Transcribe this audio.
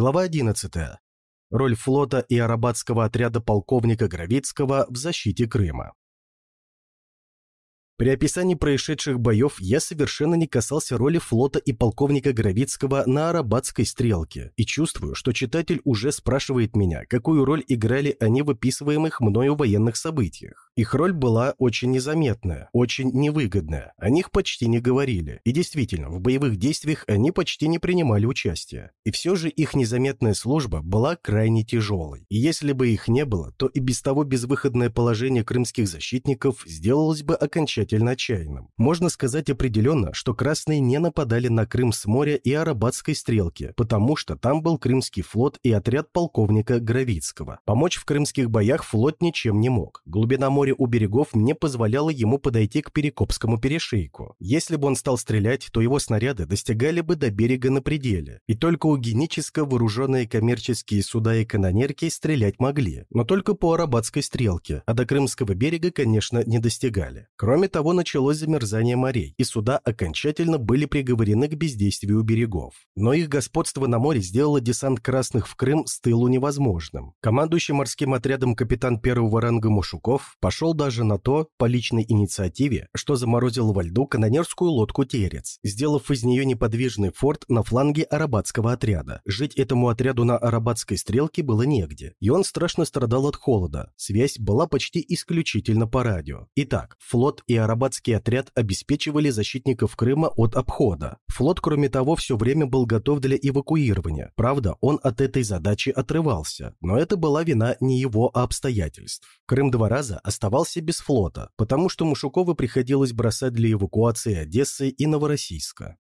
Глава 11. Роль флота и арабатского отряда полковника Гравицкого в защите Крыма. При описании происшедших боев я совершенно не касался роли флота и полковника Гравицкого на Арабатской стрелке и чувствую, что читатель уже спрашивает меня, какую роль играли они в описываемых мною военных событиях. Их роль была очень незаметная, очень невыгодная, о них почти не говорили, и действительно, в боевых действиях они почти не принимали участия. И все же их незаметная служба была крайне тяжелой, и если бы их не было, то и без того безвыходное положение крымских защитников сделалось бы окончательно отчаянным. Можно сказать определенно, что красные не нападали на Крым с моря и Арабатской стрелки, потому что там был Крымский флот и отряд полковника Гравицкого. Помочь в крымских боях флот ничем не мог. Глубина моря у берегов не позволяла ему подойти к Перекопскому перешейку. Если бы он стал стрелять, то его снаряды достигали бы до берега на пределе. И только у генически вооруженные коммерческие суда и канонерки стрелять могли, но только по Арабатской стрелке, а до Крымского берега, конечно, не достигали. Кроме того, началось замерзание морей, и суда окончательно были приговорены к бездействию берегов. Но их господство на море сделало десант красных в Крым с тылу невозможным. Командующий морским отрядом капитан первого ранга Мушуков пошел даже на то, по личной инициативе, что заморозил во льду канонерскую лодку «Терец», сделав из нее неподвижный форт на фланге арабатского отряда. Жить этому отряду на арабатской стрелке было негде, и он страшно страдал от холода. Связь была почти исключительно по радио. Итак, флот и арабатский отряд обеспечивали защитников Крыма от обхода. Флот, кроме того, все время был готов для эвакуирования. Правда, он от этой задачи отрывался, но это была вина не его, а обстоятельств. Крым два раза оставался без флота, потому что Мушукову приходилось бросать для эвакуации Одессы и Новороссийска.